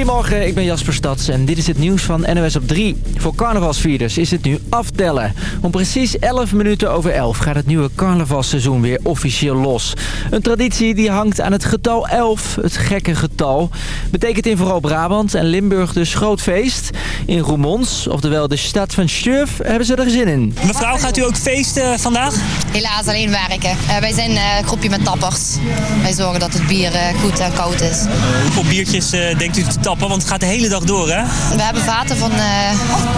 Goedemorgen, ik ben Jasper Stads en dit is het nieuws van NOS op 3. Voor carnavalsvierders is het nu aftellen. Om precies 11 minuten over 11 gaat het nieuwe carnavalseizoen weer officieel los. Een traditie die hangt aan het getal 11, het gekke getal. Betekent in vooral Brabant en Limburg dus groot feest. In Roermond, oftewel de stad van Stuf, hebben ze er zin in. Mevrouw, gaat u ook feesten vandaag? Helaas alleen werken. Uh, wij zijn uh, een groepje met tappers. Wij zorgen dat het bier uh, goed en koud is. hoeveel biertjes denkt u te Want het gaat de hele dag door, hè? We hebben vaten van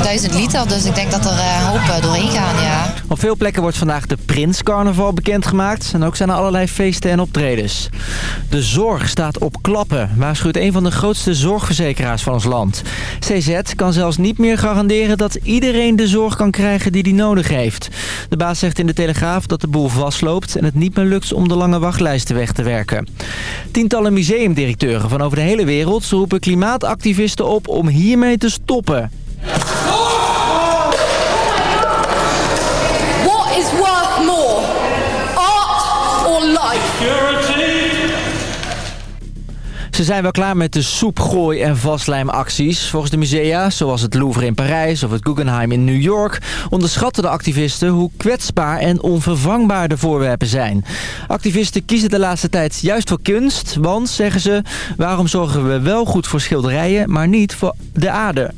1000 liter, dus ik denk dat er een hoop doorheen gaan, ja. Op veel plekken wordt vandaag de Prins Carnaval bekendgemaakt. En ook zijn er allerlei feesten en optredens. De zorg staat op klappen, waarschuwt een van de grootste zorgverzekeraars van ons land. CZ kan zelfs niet meer garanderen dat iedereen de zorg kan krijgen die die nodig heeft. De baas zegt in de Telegraaf dat de boel vastloopt en het niet meer lukt om de lange wachtlijsten weg te werken. Tientallen museumdirecteuren van over de hele wereld roepen klimaatactivisten op om hiermee te stoppen. What is worth more? Art or life? Ze zijn wel klaar met de soepgooi- en vastlijmacties. Volgens de musea, zoals het Louvre in Parijs of het Guggenheim in New York... onderschatten de activisten hoe kwetsbaar en onvervangbaar de voorwerpen zijn. Activisten kiezen de laatste tijd juist voor kunst, want, zeggen ze... waarom zorgen we wel goed voor schilderijen, maar niet voor de aarde?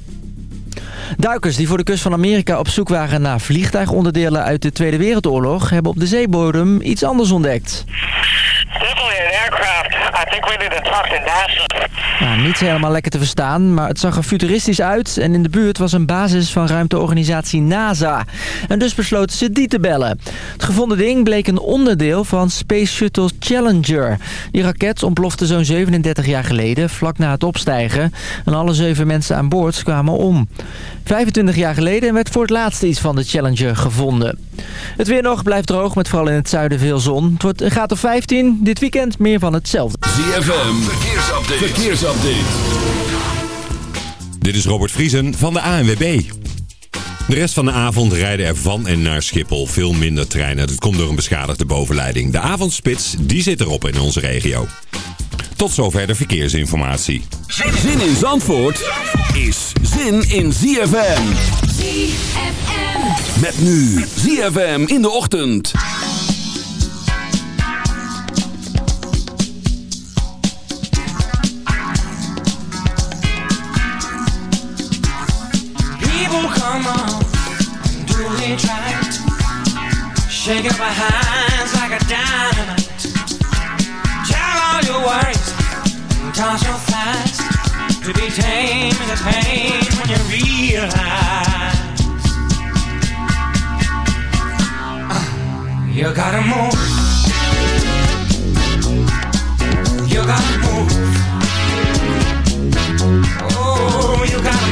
Duikers die voor de kust van Amerika op zoek waren naar vliegtuigonderdelen uit de Tweede Wereldoorlog... hebben op de zeebodem iets anders ontdekt. Definitely aircraft. I think we need to talk to. Nou, niet helemaal lekker te verstaan, maar het zag er futuristisch uit... en in de buurt was een basis van ruimteorganisatie NASA. En dus besloten ze die te bellen. Het gevonden ding bleek een onderdeel van Space Shuttle Challenger. Die raket ontplofte zo'n 37 jaar geleden, vlak na het opstijgen... en alle zeven mensen aan boord kwamen om. 25 jaar geleden werd voor het laatst iets van de Challenger gevonden. Het weer nog blijft droog, met vooral in het zuiden veel zon. Het wordt een graad of 15, dit weekend meer van hetzelfde. ZFM, verkeersupdate. verkeersupdate. Dit is Robert Vriesen van de ANWB. De rest van de avond rijden er van en naar Schiphol veel minder treinen. Dat komt door een beschadigde bovenleiding. De avondspits, die zit erop in onze regio. Tot zover de verkeersinformatie. Zin in Zandvoort is zin in ZFM. ZFM. Met nu ZFM in de ochtend. People come on, do it right. Shake up our hands like a dynamite. Your worries, toss your fast. To be tame is a pain when you realize uh, you gotta move. You gotta move. Oh, you gotta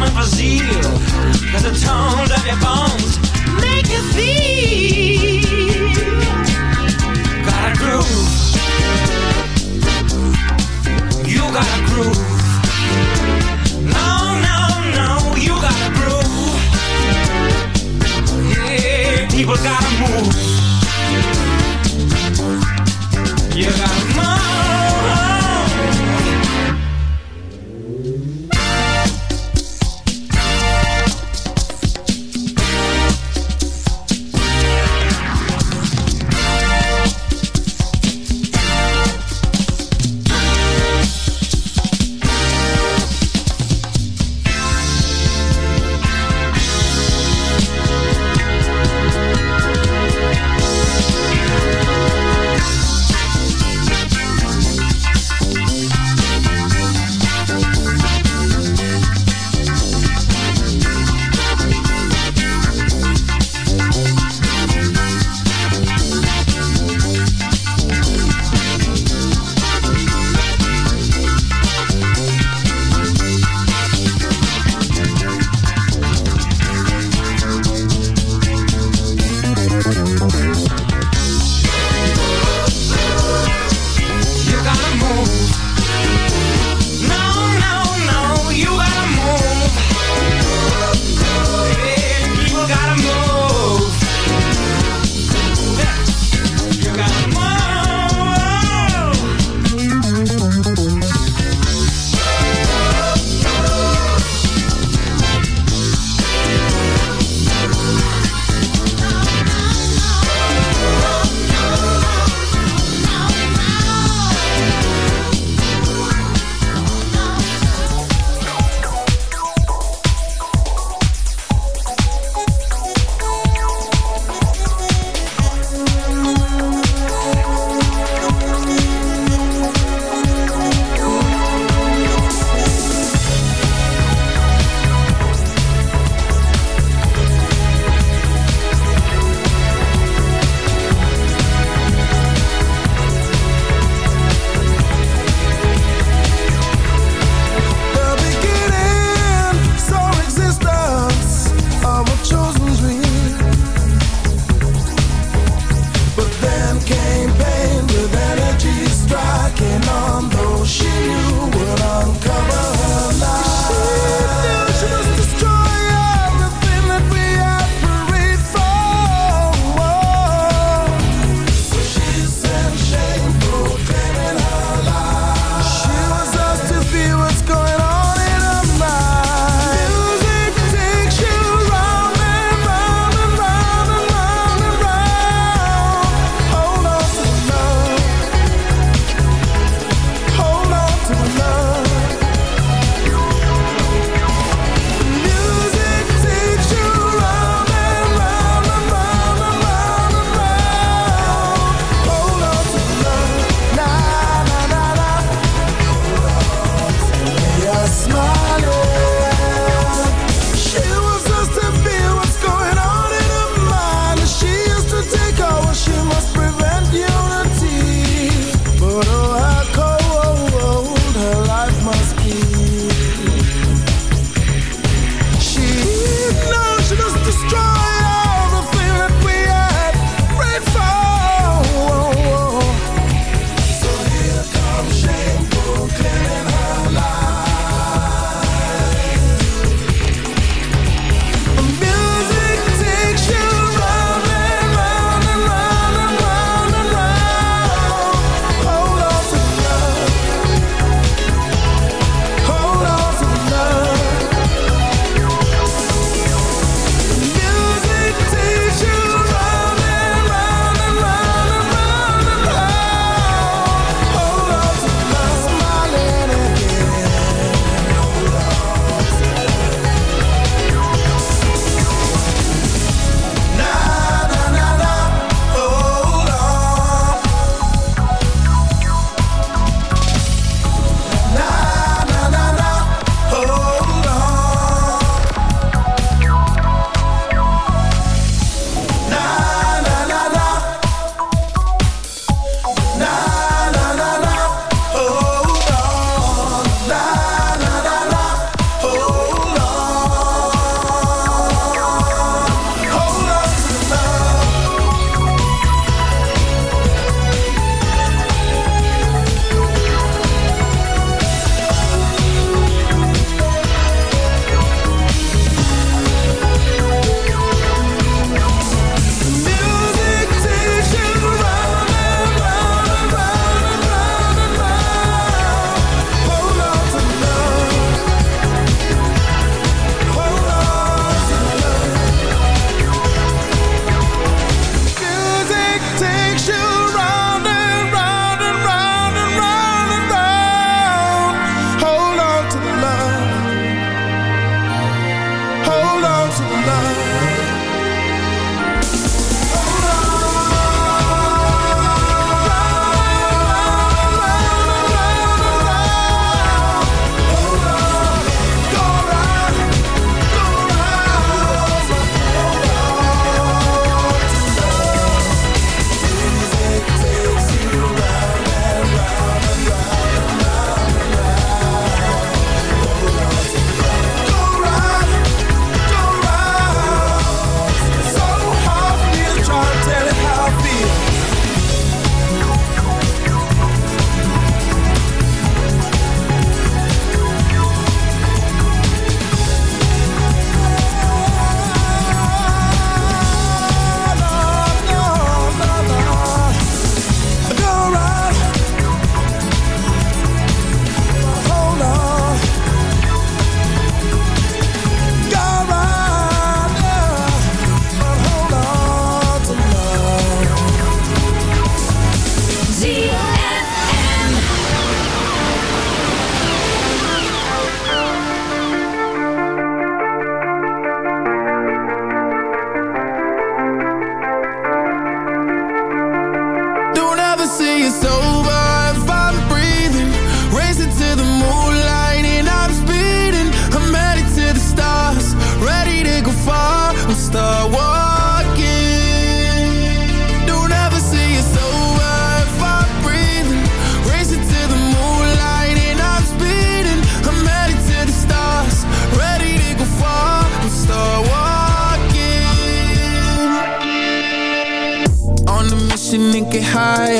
coming for zeal. Cause the tones of your bones make you feel. Got a groove. You got a groove. No, no, no, you got a groove. Yeah, people gotta move. You gotta move.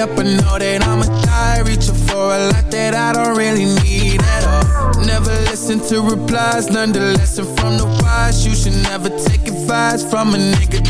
Up, I know that I'ma die. Reaching for a lot that I don't really need at all. Never listen to replies, learn the lesson from the wise. You should never take advice from a nigga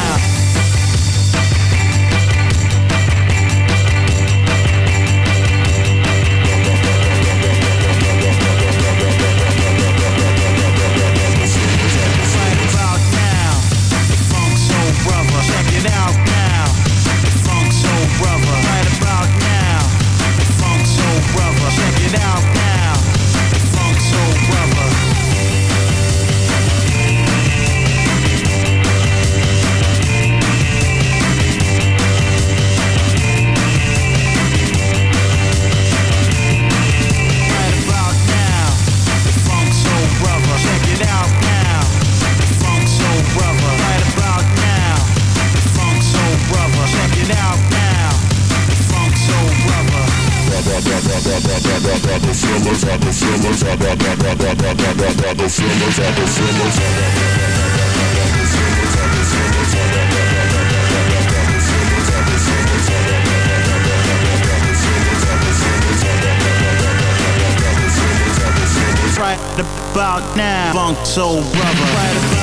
About now, Funk Soul Brother. Right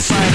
fire.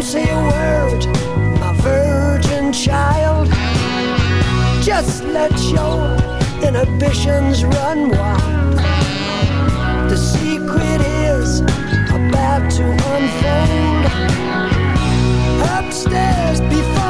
Don't say a word, my virgin child. Just let your inhibitions run wild. The secret is about to unfold. Upstairs before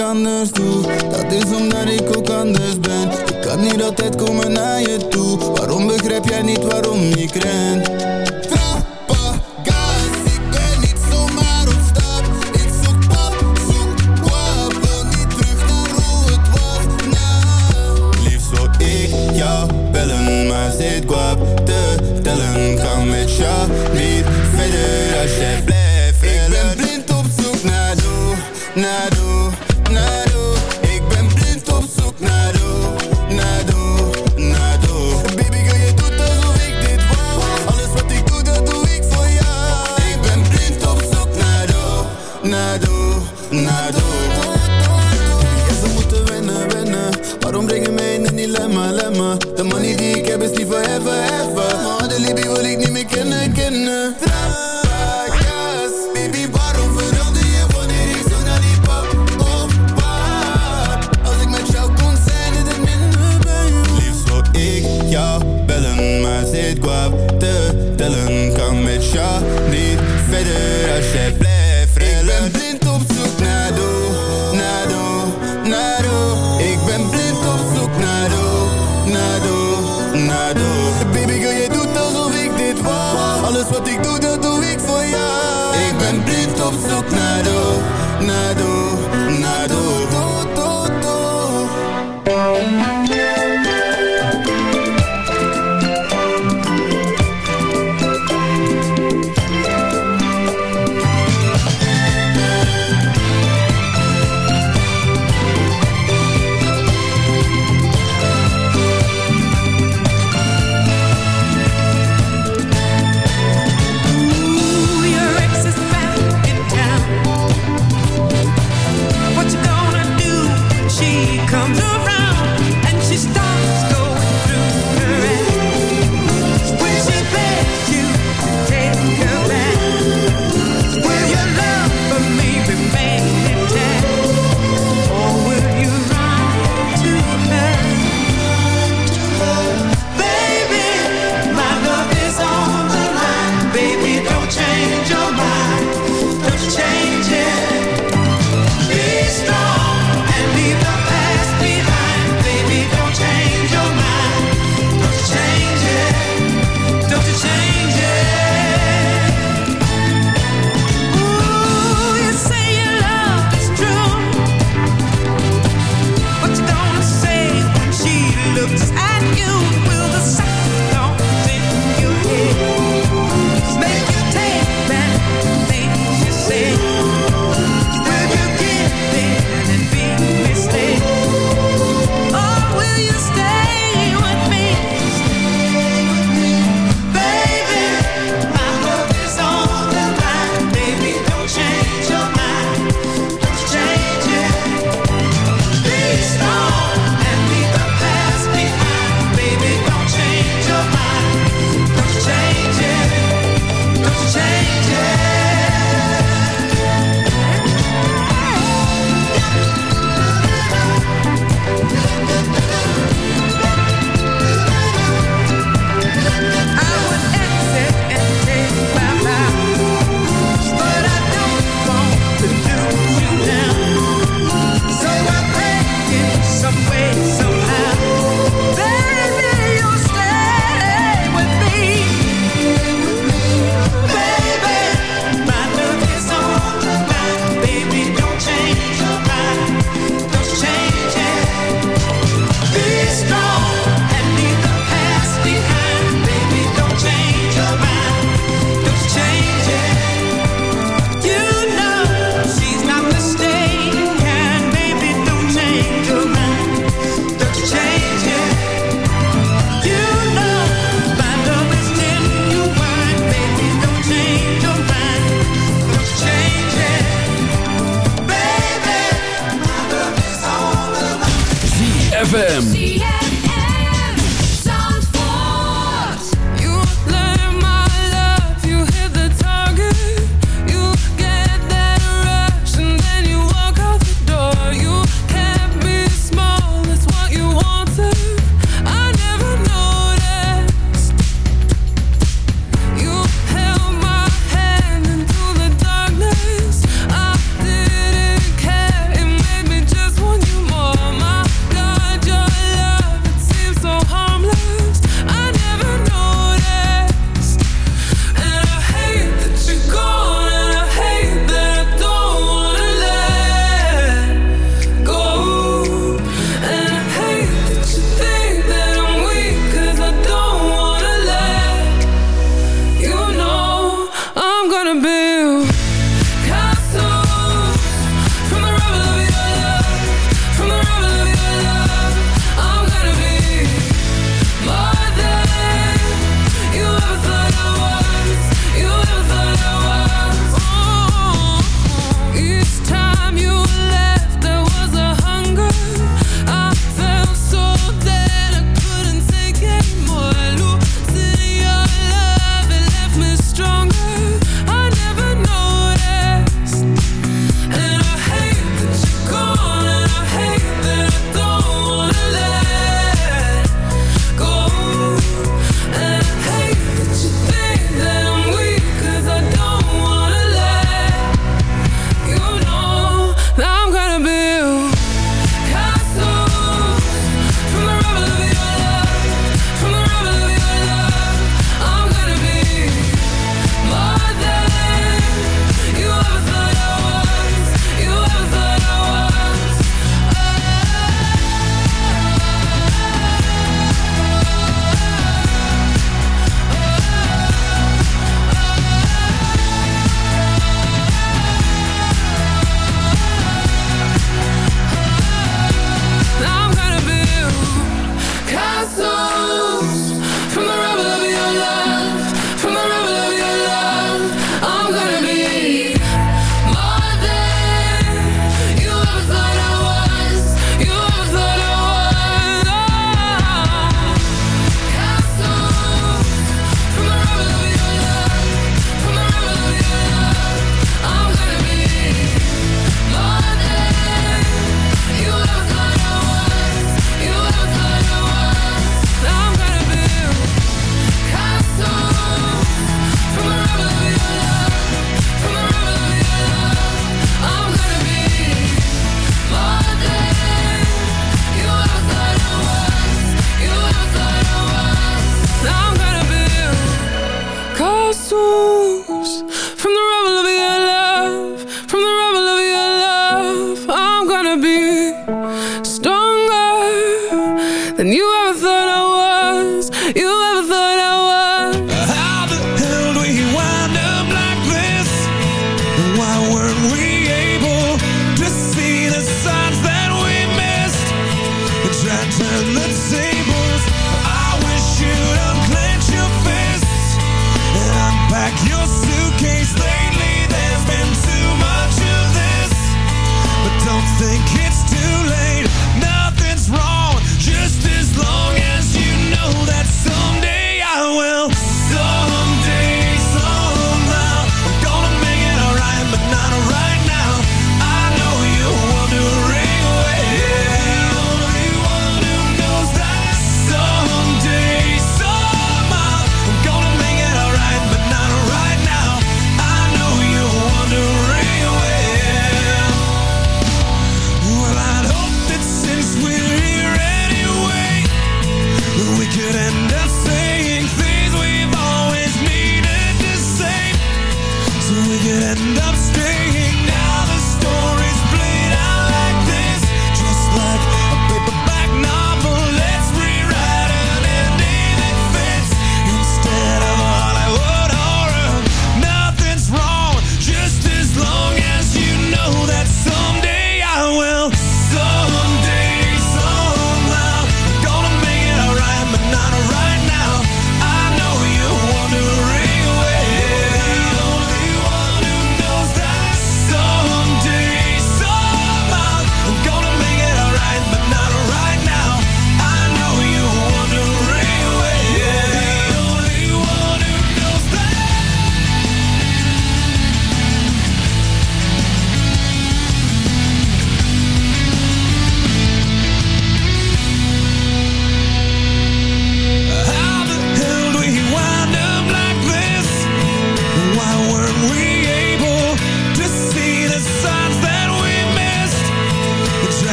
Dat is omdat ik ook anders ben. Ik kan niet altijd komen naar je toe. Waarom begrijp jij niet waarom ik ren? Trap, guys, ik ben niet zomaar opstap. Ik zoek pap, zoek kwap. Niet terug voor hoe het wordt. Nou. Liefst op ik. Ja, bellen, maar zit kwap. Te tellen, ga met jou.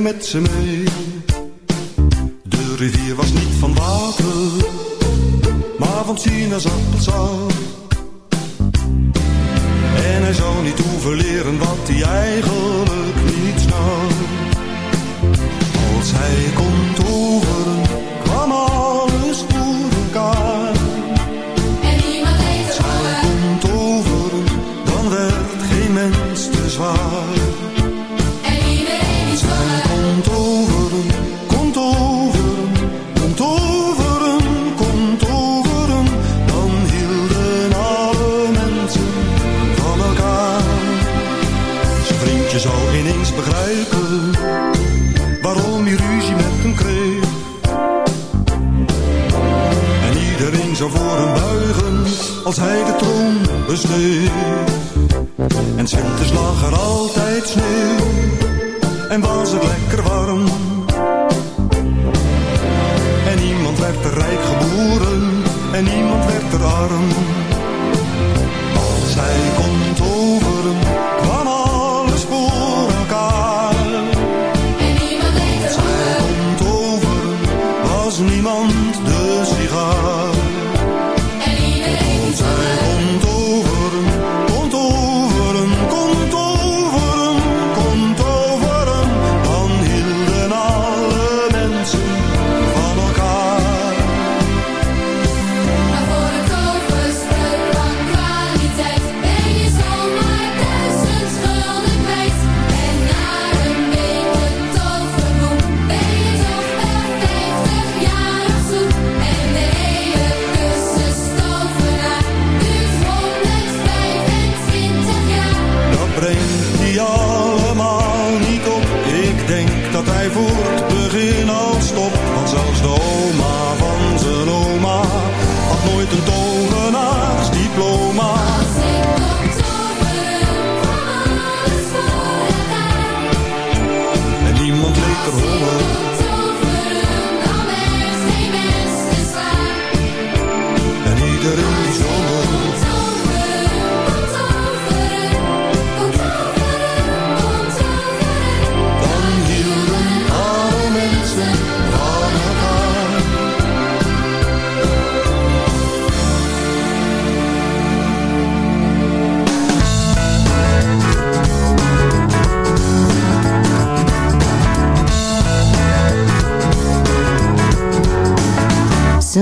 met ze mee. De rivier was niet van water, maar van sinaasappelsap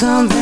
Something.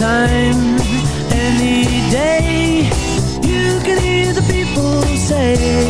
time, any day. You can hear the people say.